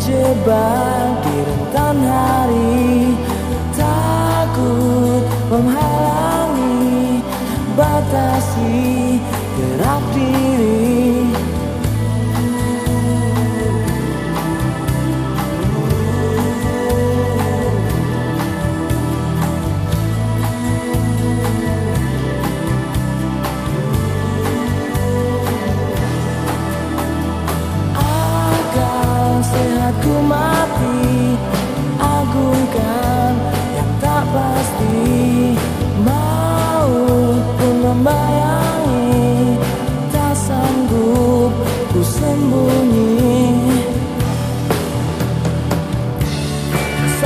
Terjebak di rentan hari. Takut menghalangi batasi gerak diri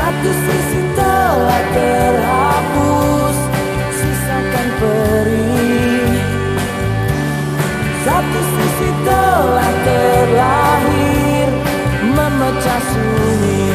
Satu sisi telah terhapus Sisakan perih. Satu sisi telah terlahir memecah sunyi